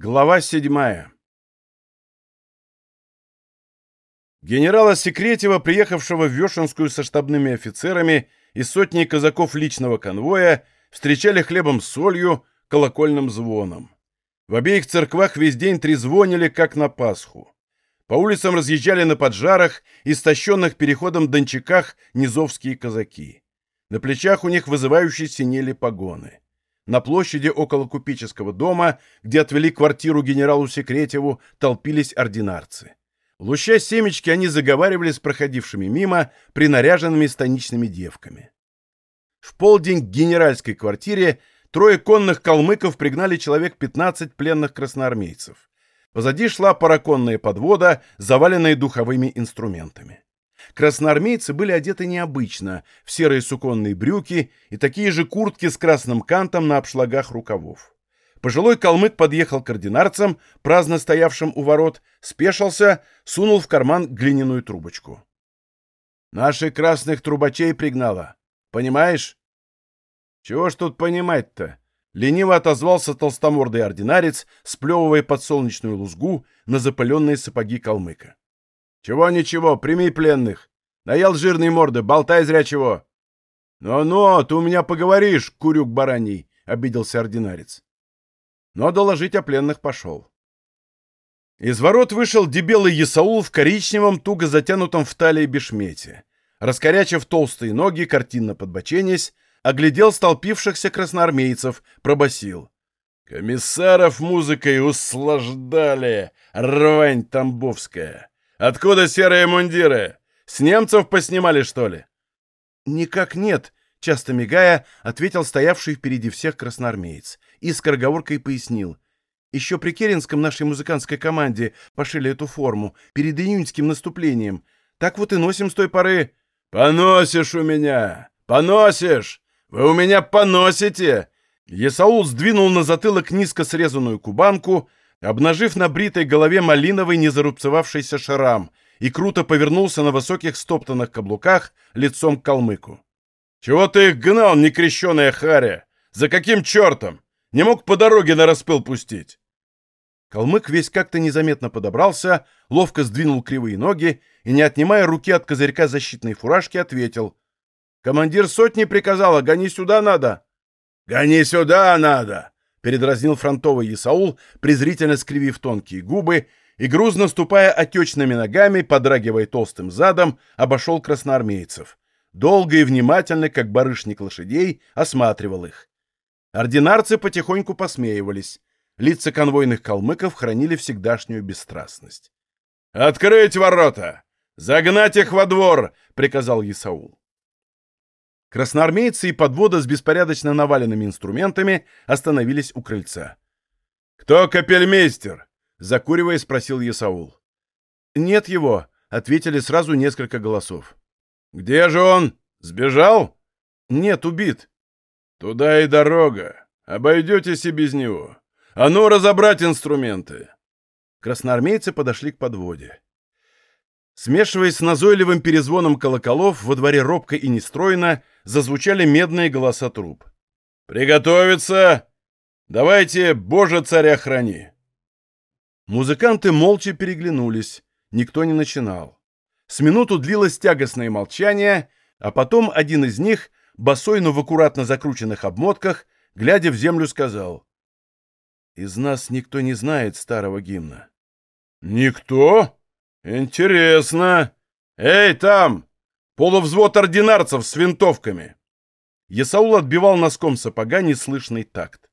Глава седьмая Генерала Секретева, приехавшего в Вешенскую со штабными офицерами и сотней казаков личного конвоя, встречали хлебом с солью, колокольным звоном. В обеих церквах весь день трезвонили, как на Пасху. По улицам разъезжали на поджарах, истощенных переходом дончаках низовские казаки. На плечах у них вызывающие синели погоны. На площади около купеческого дома, где отвели квартиру генералу Секретеву, толпились ординарцы. Луща семечки, они заговаривали с проходившими мимо принаряженными станичными девками. В полдень к генеральской квартире трое конных калмыков пригнали человек 15 пленных красноармейцев. Позади шла параконная подвода, заваленная духовыми инструментами. Красноармейцы были одеты необычно, в серые суконные брюки и такие же куртки с красным кантом на обшлагах рукавов. Пожилой калмык подъехал к ординарцам, праздно стоявшим у ворот, спешился, сунул в карман глиняную трубочку. «Наших красных трубачей пригнала. Понимаешь?» «Чего ж тут понимать-то?» Лениво отозвался толстомордый ординарец, сплевывая подсолнечную лузгу на запыленные сапоги калмыка. «Чего-ничего, прими пленных. Наел жирные морды, болтай зря чего». «Ну-ну, ты у меня поговоришь, курюк бараний», — обиделся ординарец. Но доложить о пленных пошел. Из ворот вышел дебелый Есаул в коричневом, туго затянутом в талии бешмете. Раскорячив толстые ноги, картинно подбоченясь, оглядел столпившихся красноармейцев, пробасил. «Комиссаров музыкой услаждали, рвань тамбовская! Откуда серые мундиры? С немцев поснимали, что ли?» «Никак нет», — часто мигая, ответил стоявший впереди всех красноармеец и скороговоркой пояснил. «Еще при Керенском нашей музыкантской команде пошили эту форму, перед июньским наступлением. Так вот и носим с той поры...» «Поносишь у меня! Поносишь! Вы у меня поносите!» Есаул сдвинул на затылок низко срезанную кубанку, обнажив на бритой голове малиновый незарубцевавшийся шрам, и круто повернулся на высоких стоптанных каблуках лицом к калмыку. «Чего ты их гнал, некрещеная харя? За каким чертом? Не мог по дороге на распыл пустить?» Калмык весь как-то незаметно подобрался, ловко сдвинул кривые ноги и, не отнимая руки от козырька защитной фуражки, ответил. «Командир сотни приказала, гони сюда надо!» «Гони сюда надо!» — передразнил фронтовый Исаул, презрительно скривив тонкие губы, и, грузно ступая отечными ногами, подрагивая толстым задом, обошел красноармейцев. Долго и внимательно, как барышник лошадей, осматривал их. Ординарцы потихоньку посмеивались. Лица конвойных калмыков хранили всегдашнюю бесстрастность. «Открыть ворота! Загнать их во двор!» — приказал Исаул. Красноармейцы и подвода с беспорядочно наваленными инструментами остановились у крыльца. «Кто капельмейстер?» — закуривая, спросил Исаул. «Нет его», — ответили сразу несколько голосов. «Где же он? Сбежал?» «Нет, убит». «Туда и дорога. Обойдетесь и без него. А ну, разобрать инструменты!» Красноармейцы подошли к подводе. Смешиваясь с назойливым перезвоном колоколов, во дворе робко и нестройно зазвучали медные голоса труб. «Приготовиться! Давайте, Боже, царя храни!» Музыканты молча переглянулись. Никто не начинал. С минуту длилось тягостное молчание, а потом один из них, босой, но в аккуратно закрученных обмотках, глядя в землю, сказал. «Из нас никто не знает старого гимна». «Никто? Интересно. Эй, там! Полувзвод ординарцев с винтовками!» Есаул отбивал носком сапога неслышный такт.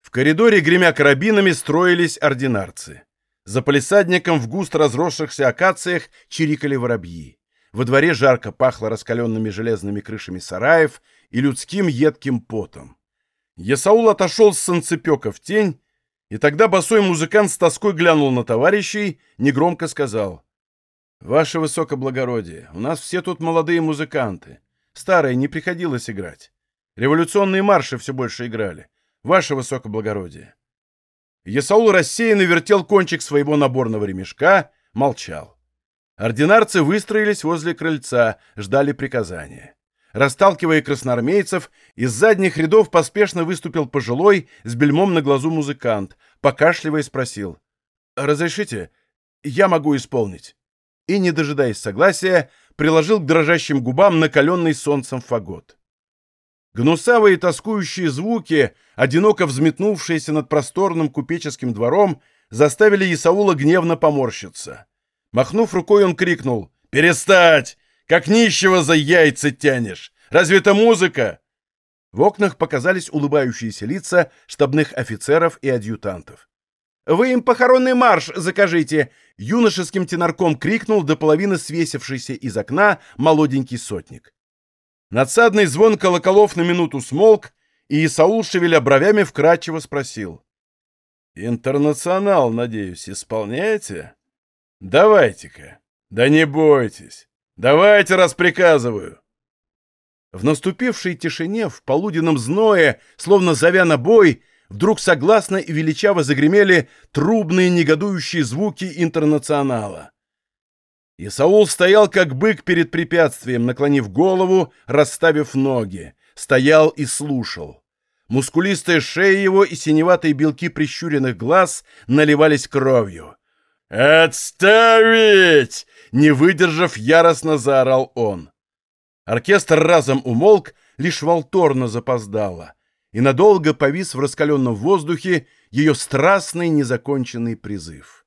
В коридоре, гремя карабинами, строились ординарцы. За полисадником в густо разросшихся акациях чирикали воробьи. Во дворе жарко пахло раскаленными железными крышами сараев и людским едким потом. Есаул отошел с санцепека в тень, и тогда босой музыкант с тоской глянул на товарищей, негромко сказал. «Ваше высокоблагородие, у нас все тут молодые музыканты. Старые не приходилось играть. Революционные марши все больше играли. Ваше высокоблагородие». Есаул рассеянно вертел кончик своего наборного ремешка, молчал. Ординарцы выстроились возле крыльца, ждали приказания. Расталкивая красноармейцев, из задних рядов поспешно выступил пожилой с бельмом на глазу музыкант, покашливая спросил. «Разрешите? Я могу исполнить». И, не дожидаясь согласия, приложил к дрожащим губам накаленный солнцем фагот. Гнусавые тоскующие звуки, одиноко взметнувшиеся над просторным купеческим двором, заставили Исаула гневно поморщиться. Махнув рукой, он крикнул «Перестать! Как нищего за яйца тянешь! Разве это музыка?» В окнах показались улыбающиеся лица штабных офицеров и адъютантов. «Вы им похоронный марш закажите!» Юношеским тенарком крикнул до половины свесившийся из окна молоденький сотник. Надсадный звон колоколов на минуту смолк, и Исаул, шевеля бровями, вкратчиво спросил. «Интернационал, надеюсь, исполняете? Давайте-ка. Да не бойтесь. Давайте, раз приказываю». В наступившей тишине, в полуденном зное, словно зовя на бой, вдруг согласно и величаво загремели трубные негодующие звуки интернационала. И Саул стоял, как бык перед препятствием, наклонив голову, расставив ноги. Стоял и слушал. Мускулистая шея его и синеватые белки прищуренных глаз наливались кровью. «Отставить!» — не выдержав, яростно заорал он. Оркестр разом умолк, лишь волторно запоздало, и надолго повис в раскаленном воздухе ее страстный незаконченный призыв.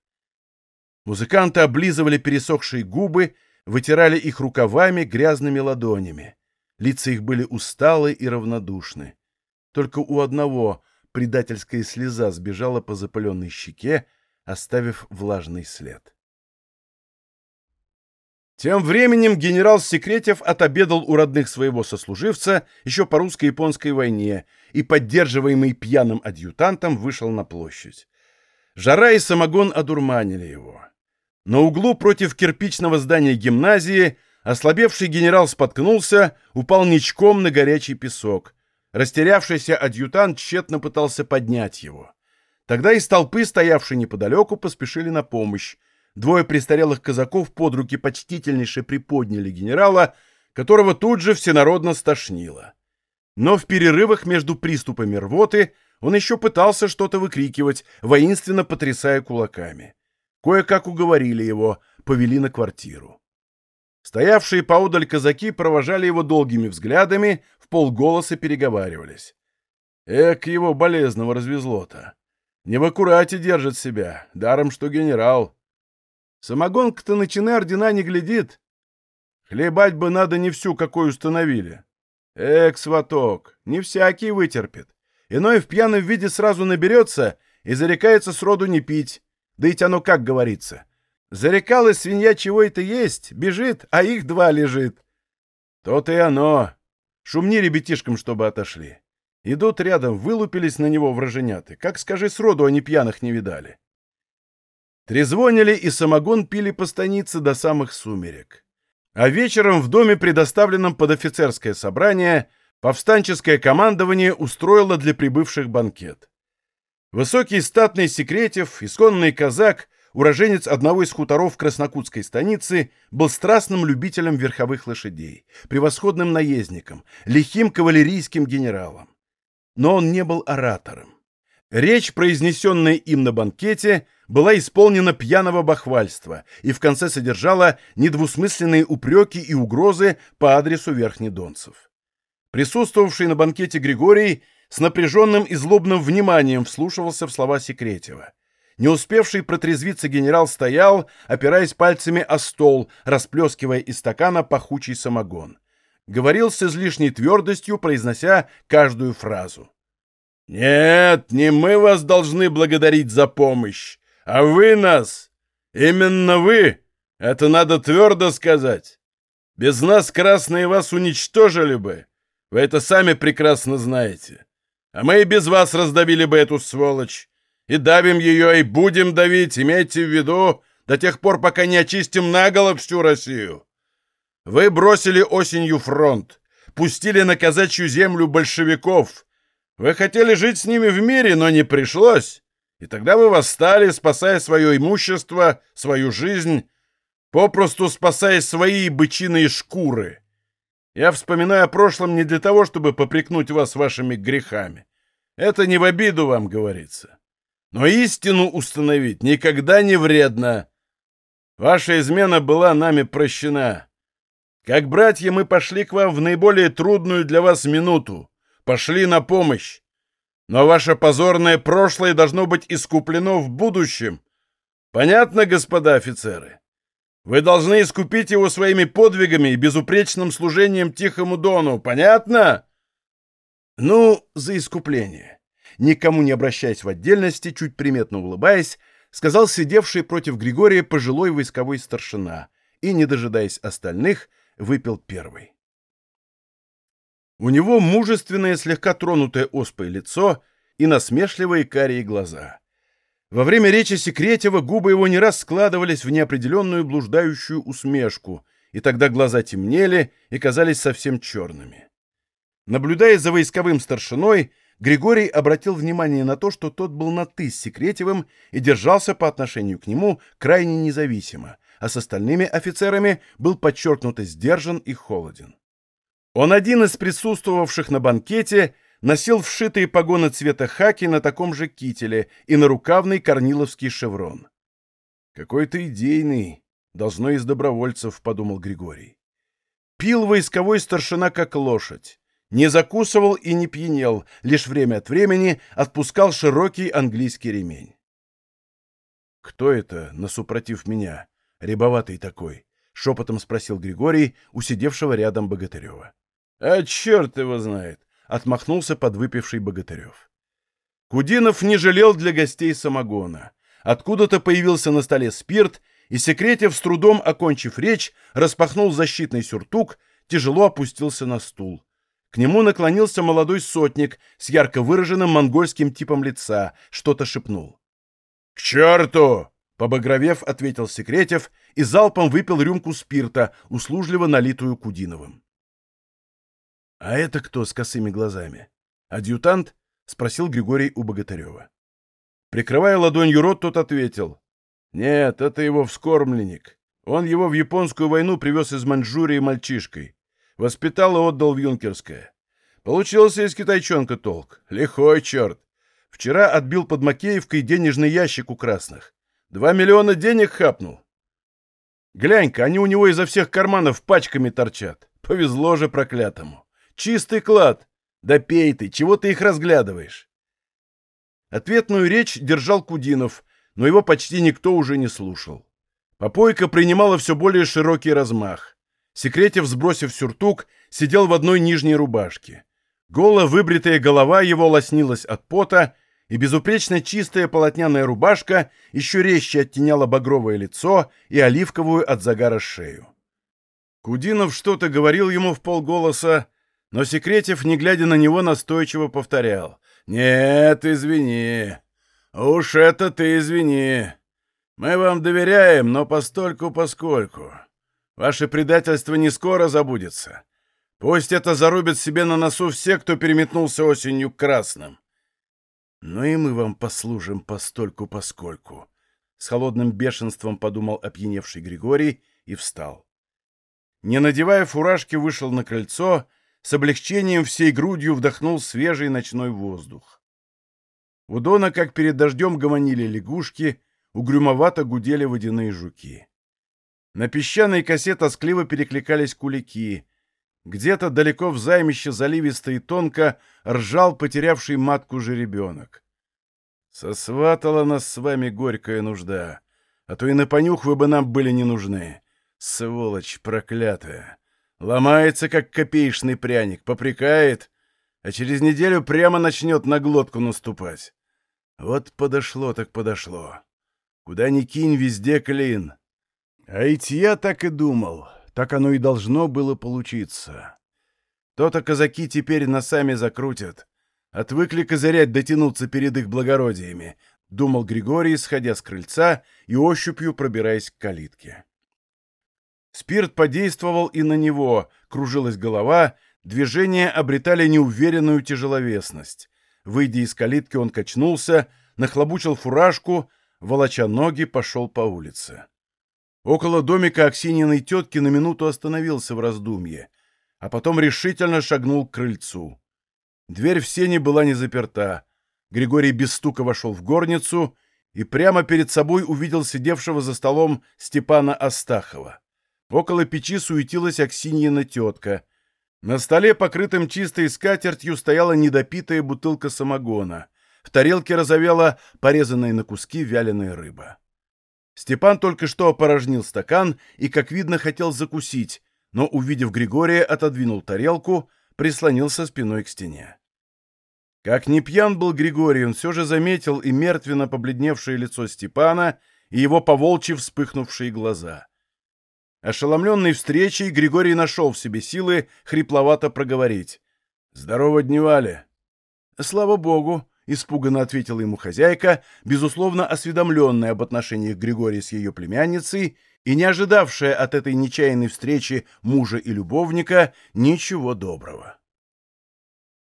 Музыканты облизывали пересохшие губы, вытирали их рукавами, грязными ладонями. Лица их были усталы и равнодушны. Только у одного предательская слеза сбежала по запыленной щеке, оставив влажный след. Тем временем генерал Секретев отобедал у родных своего сослуживца еще по русско-японской войне и, поддерживаемый пьяным адъютантом, вышел на площадь. Жара и самогон одурманили его. На углу против кирпичного здания гимназии ослабевший генерал споткнулся, упал ничком на горячий песок. Растерявшийся адъютант тщетно пытался поднять его. Тогда из толпы, стоявшей неподалеку, поспешили на помощь. Двое престарелых казаков под руки почтительнейше приподняли генерала, которого тут же всенародно стошнило. Но в перерывах между приступами рвоты он еще пытался что-то выкрикивать, воинственно потрясая кулаками. Кое-как уговорили его, повели на квартиру. Стоявшие поодаль казаки провожали его долгими взглядами, в полголоса переговаривались. Эк, его болезного развезло-то. Не в аккурате держит себя, даром что генерал. Самогонка-то на чины ордена не глядит. Хлебать бы надо не всю, какой установили. Эк, сваток, не всякий вытерпит. Иной в пьяном виде сразу наберется и зарекается сроду не пить. Да ведь оно как говорится. Зарекалась свинья чего это есть, бежит, а их два лежит. То-то и оно. Шумни ребятишкам, чтобы отошли. Идут рядом, вылупились на него враженяты. Как, скажи, сроду они пьяных не видали. Трезвонили и самогон пили по станице до самых сумерек. А вечером в доме, предоставленном под офицерское собрание, повстанческое командование устроило для прибывших банкет. Высокий статный Секретев, исконный казак, уроженец одного из хуторов Краснокутской станицы, был страстным любителем верховых лошадей, превосходным наездником, лихим кавалерийским генералом. Но он не был оратором. Речь, произнесенная им на банкете, была исполнена пьяного бахвальства и в конце содержала недвусмысленные упреки и угрозы по адресу верхнедонцев. Присутствовавший на банкете Григорий с напряженным и злобным вниманием вслушивался в слова Секретева. Не успевший протрезвиться генерал стоял, опираясь пальцами о стол, расплескивая из стакана пахучий самогон. Говорил с излишней твердостью, произнося каждую фразу. «Нет, не мы вас должны благодарить за помощь, а вы нас. Именно вы. Это надо твердо сказать. Без нас красные вас уничтожили бы. Вы это сами прекрасно знаете. А мы и без вас раздавили бы эту сволочь. И давим ее, и будем давить, имейте в виду, до тех пор, пока не очистим наголо всю Россию. Вы бросили осенью фронт, пустили на казачью землю большевиков. Вы хотели жить с ними в мире, но не пришлось. И тогда вы восстали, спасая свое имущество, свою жизнь, попросту спасая свои бычиные шкуры. Я вспоминаю о прошлом не для того, чтобы попрекнуть вас вашими грехами. Это не в обиду вам говорится. Но истину установить никогда не вредно. Ваша измена была нами прощена. Как братья мы пошли к вам в наиболее трудную для вас минуту. Пошли на помощь. Но ваше позорное прошлое должно быть искуплено в будущем. Понятно, господа офицеры? Вы должны искупить его своими подвигами и безупречным служением Тихому Дону. Понятно? Ну, за искупление. Никому не обращаясь в отдельности, чуть приметно улыбаясь, сказал сидевший против Григория пожилой войсковой старшина и, не дожидаясь остальных, выпил первый. У него мужественное, слегка тронутое оспой лицо и насмешливые карие глаза. Во время речи Секретева губы его не раз складывались в неопределенную блуждающую усмешку, и тогда глаза темнели и казались совсем черными. Наблюдая за войсковым старшиной, Григорий обратил внимание на то, что тот был на «ты» с Секретевым и держался по отношению к нему крайне независимо, а с остальными офицерами был подчеркнуто сдержан и холоден. Он один из присутствовавших на банкете носил вшитые погоны цвета хаки на таком же кителе и на рукавный корниловский шеврон. «Какой-то идейный, должно из добровольцев», — подумал Григорий. Пил войсковой старшина как лошадь. Не закусывал и не пьянел, лишь время от времени отпускал широкий английский ремень. «Кто это, насупротив меня? Рябоватый такой?» — шепотом спросил Григорий, усидевшего рядом Богатырева. «А черт его знает!» — отмахнулся подвыпивший Богатырев. Кудинов не жалел для гостей самогона. Откуда-то появился на столе спирт, и Секретев, с трудом окончив речь, распахнул защитный сюртук, тяжело опустился на стул. К нему наклонился молодой сотник с ярко выраженным монгольским типом лица, что-то шепнул. «К черту!» — побагровев, ответил Секретев и залпом выпил рюмку спирта, услужливо налитую Кудиновым. «А это кто с косыми глазами? Адъютант?» — спросил Григорий у Богатырева. Прикрывая ладонью рот, тот ответил. «Нет, это его вскормленник. Он его в японскую войну привез из Маньчжурии мальчишкой. Воспитал и отдал в юнкерское. Получился из китайчонка толк. Лихой черт. Вчера отбил под Макеевкой денежный ящик у красных. Два миллиона денег хапнул. Глянь-ка, они у него изо всех карманов пачками торчат. Повезло же проклятому. Чистый клад. Да пей ты, чего ты их разглядываешь? Ответную речь держал Кудинов, но его почти никто уже не слушал. Попойка принимала все более широкий размах. Секретев, сбросив сюртук, сидел в одной нижней рубашке. Голо выбритая голова его лоснилась от пота, и безупречно чистая полотняная рубашка еще резче оттеняла багровое лицо и оливковую от загара шею. Кудинов что-то говорил ему в полголоса, но Секретев, не глядя на него, настойчиво повторял. «Нет, извини. Уж это ты извини. Мы вам доверяем, но постольку-поскольку. Ваше предательство не скоро забудется. Пусть это зарубит себе на носу все, кто переметнулся осенью к красным. Ну и мы вам послужим постольку-поскольку. С холодным бешенством подумал опьяневший Григорий и встал. Не надевая фуражки, вышел на крыльцо, с облегчением всей грудью вдохнул свежий ночной воздух. У Дона, как перед дождем, гомонили лягушки, угрюмовато гудели водяные жуки. На песчаной косе тоскливо перекликались кулики. Где-то далеко в займище заливисто и тонко ржал потерявший матку жеребенок. Сосватала нас с вами горькая нужда, а то и на понюх вы бы нам были не нужны. Сволочь проклятая! Ломается, как копеечный пряник, попрекает, а через неделю прямо начнет на глотку наступать. Вот подошло так подошло. Куда ни кинь, везде клин. А ведь я так и думал. Так оно и должно было получиться. То-то казаки теперь носами закрутят. Отвыкли козырять дотянуться перед их благородиями, — думал Григорий, сходя с крыльца и ощупью пробираясь к калитке. Спирт подействовал и на него, кружилась голова, движения обретали неуверенную тяжеловесность. Выйдя из калитки, он качнулся, нахлобучил фуражку, волоча ноги, пошел по улице. Около домика Аксининой тетки на минуту остановился в раздумье. а потом решительно шагнул к крыльцу. Дверь в сене была не заперта. Григорий без стука вошел в горницу и прямо перед собой увидел сидевшего за столом Степана Астахова. Около печи суетилась Аксиньина тетка. На столе, покрытым чистой скатертью, стояла недопитая бутылка самогона. В тарелке разовела порезанная на куски вяленая рыба. Степан только что опорожнил стакан и, как видно, хотел закусить, но, увидев Григория, отодвинул тарелку, прислонился спиной к стене. Как ни пьян был Григорий, он все же заметил и мертвенно побледневшее лицо Степана, и его поволчьи вспыхнувшие глаза. Ошеломленный встречей, Григорий нашел в себе силы хрипловато проговорить. «Здорово дневали!» «Слава богу!» — испуганно ответила ему хозяйка, безусловно осведомленная об отношениях Григория с ее племянницей и не ожидавшая от этой нечаянной встречи мужа и любовника ничего доброго.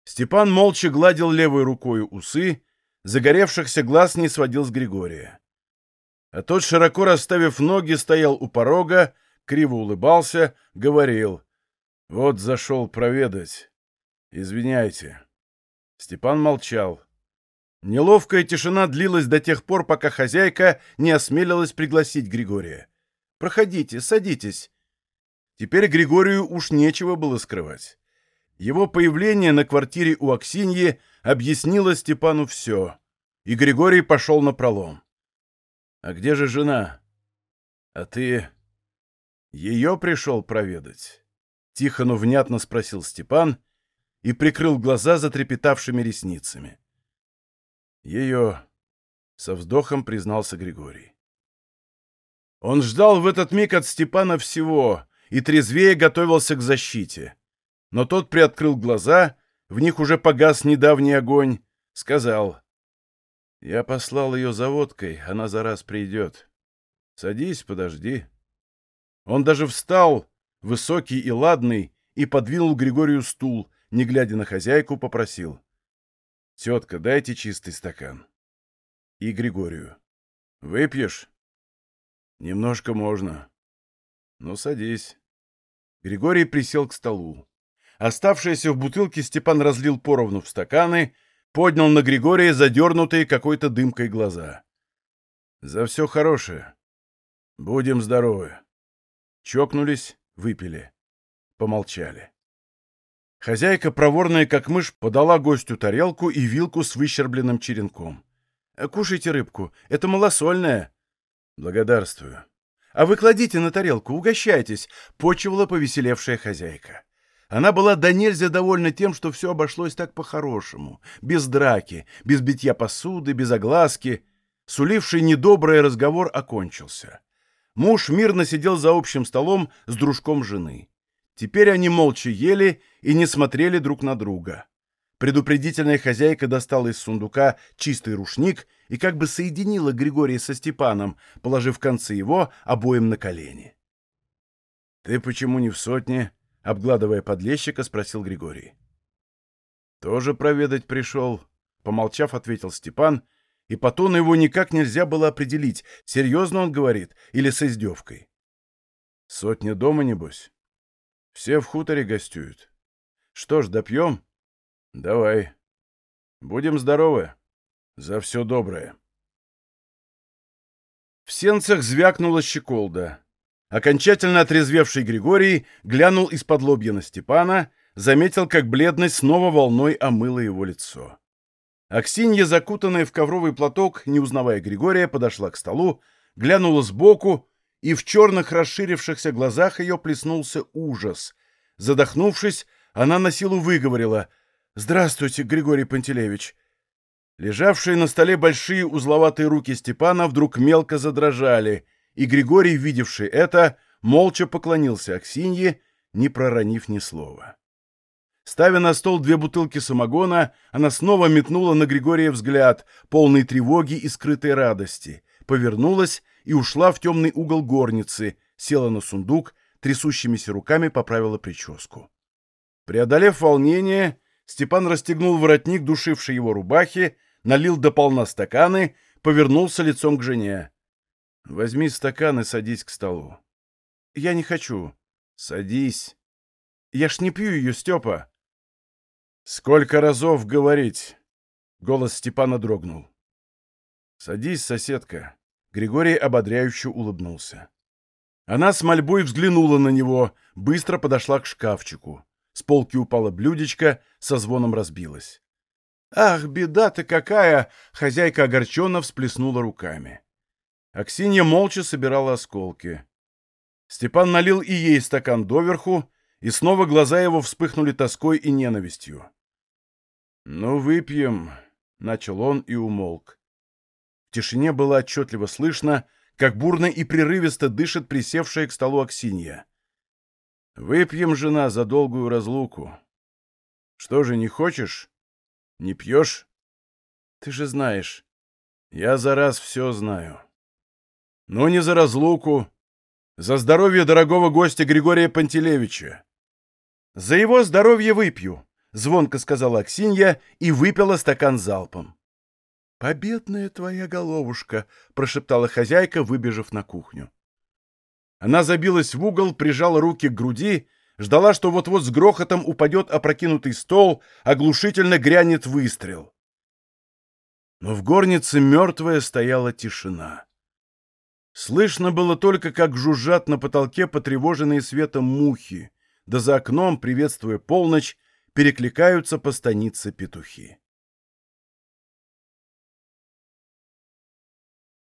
Степан молча гладил левой рукой усы, загоревшихся глаз не сводил с Григория. А тот, широко расставив ноги, стоял у порога, криво улыбался, говорил. «Вот зашел проведать. Извиняйте». Степан молчал. Неловкая тишина длилась до тех пор, пока хозяйка не осмелилась пригласить Григория. «Проходите, садитесь». Теперь Григорию уж нечего было скрывать. Его появление на квартире у Аксиньи объяснило Степану все, и Григорий пошел на пролом. «А где же жена?» «А ты...» «Ее пришел проведать?» Тихо, но внятно спросил Степан и прикрыл глаза затрепетавшими ресницами. «Ее...» — со вздохом признался Григорий. Он ждал в этот миг от Степана всего и трезвее готовился к защите. Но тот приоткрыл глаза, в них уже погас недавний огонь, сказал. «Я послал ее за водкой, она за раз придет. Садись, подожди». Он даже встал, высокий и ладный, и подвинул Григорию стул, не глядя на хозяйку, попросил. «Тетка, дайте чистый стакан». И Григорию. «Выпьешь?» «Немножко можно». «Ну, садись». Григорий присел к столу. Оставшееся в бутылке Степан разлил поровну в стаканы, поднял на Григория задернутые какой-то дымкой глаза. «За все хорошее. Будем здоровы». Чокнулись, выпили. Помолчали. Хозяйка, проворная как мышь, подала гостю тарелку и вилку с выщербленным черенком. «Кушайте рыбку, это малосольная». «Благодарствую». «А вы кладите на тарелку, угощайтесь», — почивала повеселевшая хозяйка. Она была до нельзя довольна тем, что все обошлось так по-хорошему, без драки, без битья посуды, без огласки. Суливший недобрый разговор окончился. Муж мирно сидел за общим столом с дружком жены. Теперь они молча ели и не смотрели друг на друга. Предупредительная хозяйка достала из сундука чистый рушник и как бы соединила Григория со Степаном, положив концы его обоим на колени. — Ты почему не в сотне? — обгладывая подлещика, спросил Григорий. «Тоже проведать пришел», — помолчав, ответил Степан, и по тону его никак нельзя было определить, серьезно он говорит или с издевкой. «Сотня дома, небось? Все в хуторе гостюют. Что ж, допьем? Давай. Будем здоровы. За все доброе». В сенцах звякнула щеколда. Окончательно отрезвевший Григорий глянул из-под лобья на Степана, заметил, как бледность снова волной омыла его лицо. Аксинья, закутанная в ковровый платок, не узнавая Григория, подошла к столу, глянула сбоку, и в черных расширившихся глазах ее плеснулся ужас. Задохнувшись, она на силу выговорила «Здравствуйте, Григорий Пантелеевич». Лежавшие на столе большие узловатые руки Степана вдруг мелко задрожали — и Григорий, видевший это, молча поклонился Аксинье, не проронив ни слова. Ставя на стол две бутылки самогона, она снова метнула на Григория взгляд, полный тревоги и скрытой радости, повернулась и ушла в темный угол горницы, села на сундук, трясущимися руками поправила прическу. Преодолев волнение, Степан расстегнул воротник душившей его рубахи, налил до полна стаканы, повернулся лицом к жене. Возьми стакан и садись к столу. Я не хочу. Садись. Я ж не пью ее, Степа. Сколько разов говорить? Голос Степана дрогнул. Садись, соседка. Григорий ободряюще улыбнулся. Она с мольбой взглянула на него, быстро подошла к шкафчику. С полки упала блюдечко, со звоном разбилась. «Ах, беда-то какая!» — хозяйка огорченно всплеснула руками. Аксинья молча собирала осколки. Степан налил и ей стакан доверху, и снова глаза его вспыхнули тоской и ненавистью. «Ну, выпьем», — начал он и умолк. В тишине было отчетливо слышно, как бурно и прерывисто дышит присевшая к столу Аксинья. «Выпьем, жена, за долгую разлуку. Что же, не хочешь? Не пьешь? Ты же знаешь. Я за раз все знаю. Но не за разлуку, за здоровье дорогого гостя Григория Пантелеевича. За его здоровье выпью, — звонко сказала Аксинья и выпила стакан залпом. «Победная твоя головушка!» — прошептала хозяйка, выбежав на кухню. Она забилась в угол, прижала руки к груди, ждала, что вот-вот с грохотом упадет опрокинутый стол, оглушительно грянет выстрел. Но в горнице мертвая стояла тишина. Слышно было только, как жужжат на потолке потревоженные светом мухи, да за окном, приветствуя полночь, перекликаются по станице петухи.